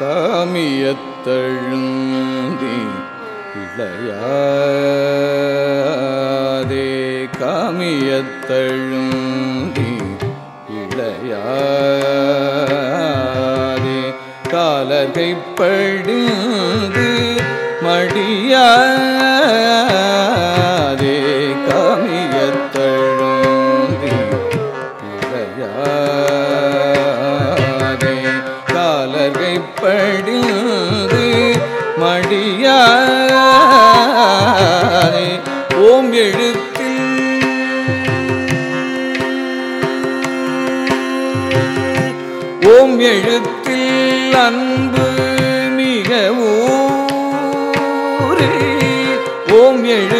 காமியத்தழுந்தி இளையாதே காமியத்தழுந்தி இளையாதே காலத்தை படுந்து மடியாதே மடியாதே ஓம் எழுத்தில். ஓம் எழுத்தில் அன்பு மிக ஓம் எழு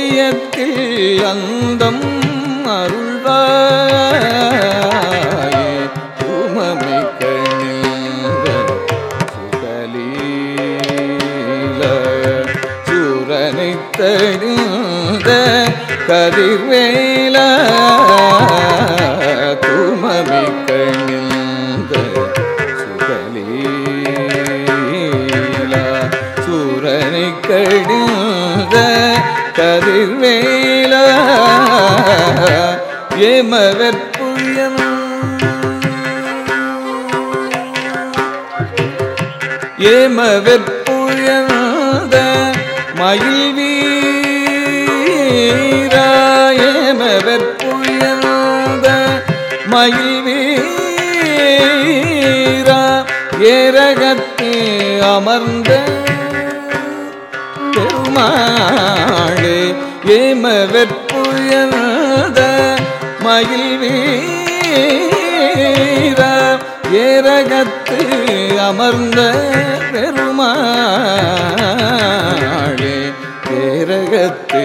ஓவியத்தில் அந்தம் அருள்வாய். உமமை கணிந்த சுகலீல சூரனை தடிந்த கதிர்வேல. துமமை கணிந்த சுகலீல சூரனை கடிந்த கதிர்வேல ஏமவற்புயன் ஏம வெற்புயர்ந்த மயில் வீரா ஏம வெற்புயர்ந்த மயில் வீரா ஏரகத்து அமர்ந்த பெருமாளே. ஏம வெற்புயர்ந்த மயில் வீர? ஏரகத்து அமர்ந்த பெருமாளே ஏரகத்து